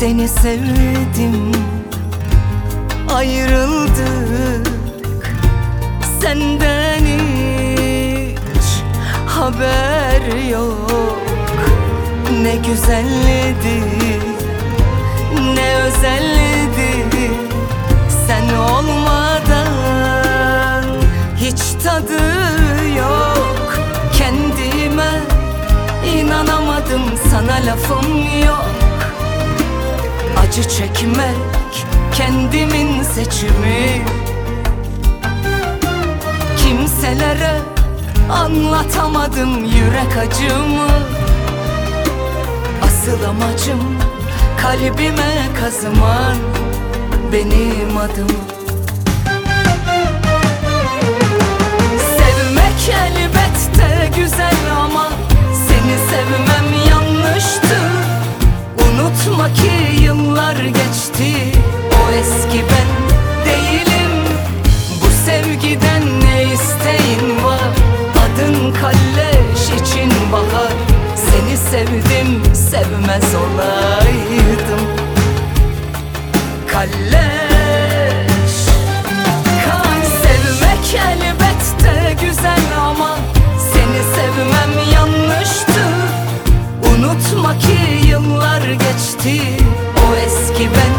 Seni sevdim Ayrıldık. Senden hiç haber yok. Ne güzeldi Ne özeldi Sen olmadan Hiç tadı yok. Kendime inanamadım Sana lafım yok Acı çekmek kendimin seçimi. Kimselere anlatamadım yürek acımı. Asıl amacım kalbime kazıman benim adımı. Sevmek elbette sevmez olaydım. Kalleş. Kan sevmek elbette güzel ama Seni sevmem yanlıştı. Unutma ki yıllar geçti. O eski ben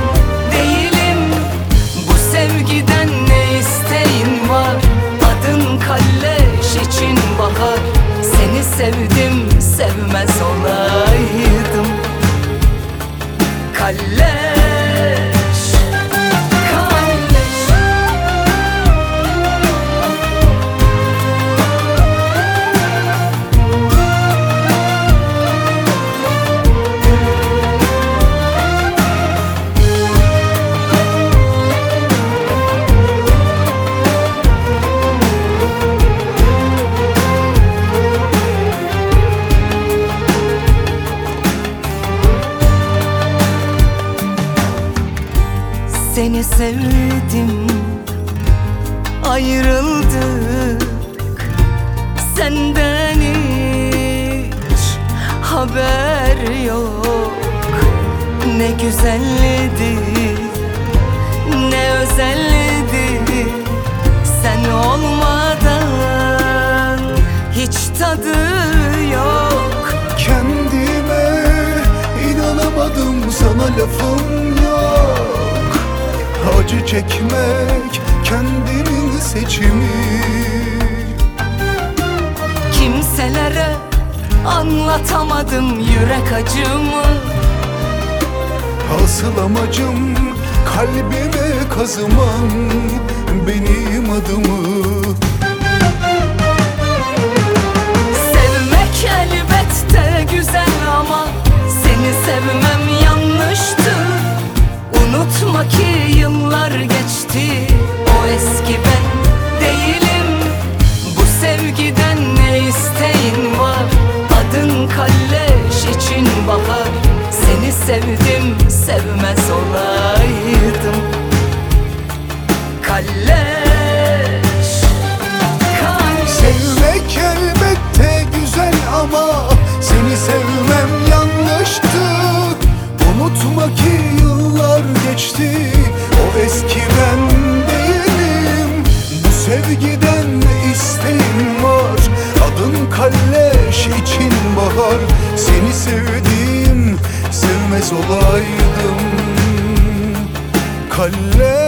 değilim. Bu sevgiden ne isteğin var? Adın kalleş için bahar. Seni sevdim sevmez olaydım Seni sevdim. Ayrıldık. Senden hiç haber yok. Ne güzeldi Ne özeldi Sen olmadan Hiç tadı yok. Kendime inanamadım sana lafım Acı çekmek kendimin seçimi. Kimselere anlatamadım yürek acımı. Asıl amacım kalbime kazıman benim adımı. Sevmek elbette güzel ama Seni sevmem yanlıştı. Unutma ki geçti O eski ben değilim. Bu sevgiden ne isteğin var? Adın kalleş için bahar Seni sevdim sevmez olaydım. Kalleş Kalleş. Sevmek elbette güzel ama Seni sevmem yanlıştı. Unutma ki yıllar geçti O eski Kalleş için bahar. Seni sevdiğim sevmez olaydım. Kalleş